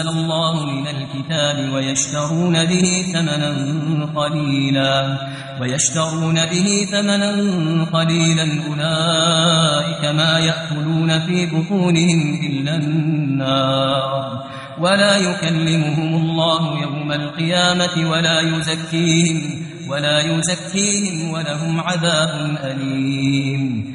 أنزل الله من الكتاب ويشترون به ثمنا قليلا ويشترون به ثمنا قليلا أولئك ما يأكلون في بطونهم إلا النار ولا يكلمهم الله يوم القيامة ولا يزكيهم ولا يزكيهم ولهم عذاب أليم